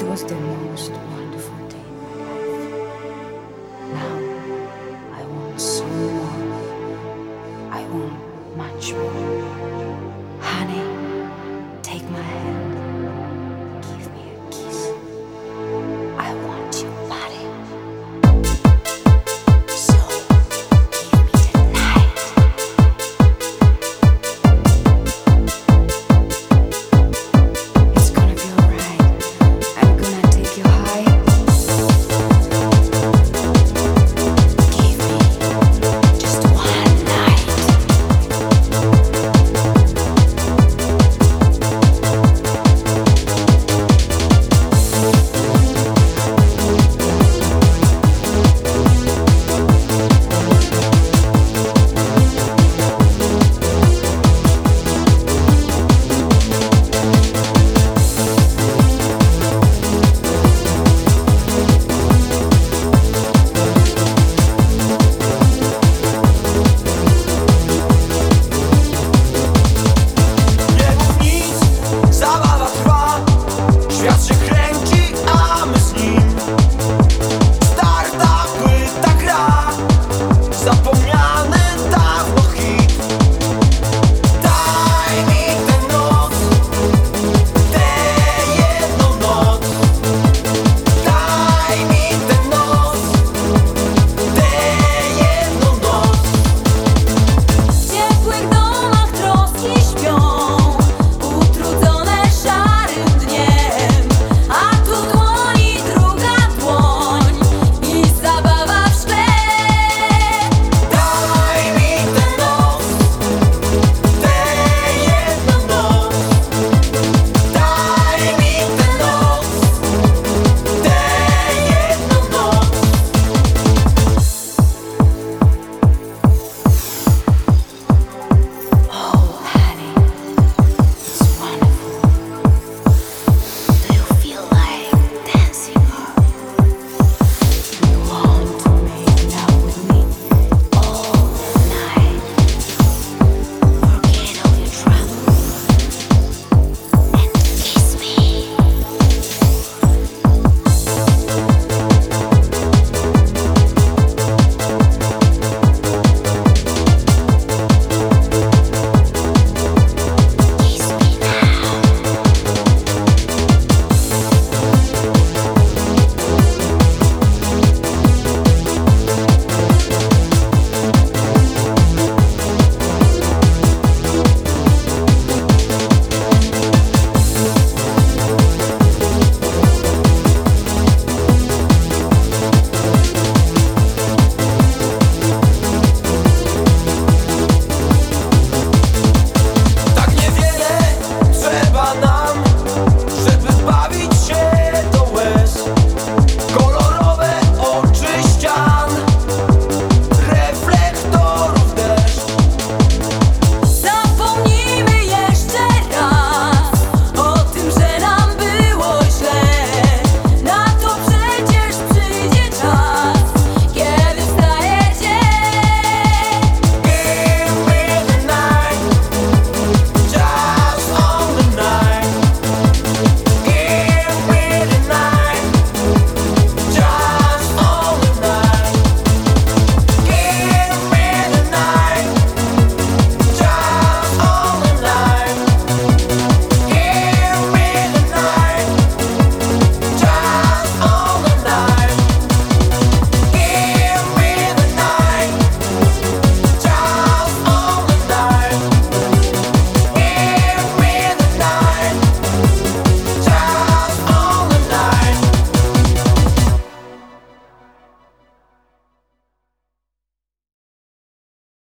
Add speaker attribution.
Speaker 1: It was the most wonderful day in my life. Now, I want so more. I want much more.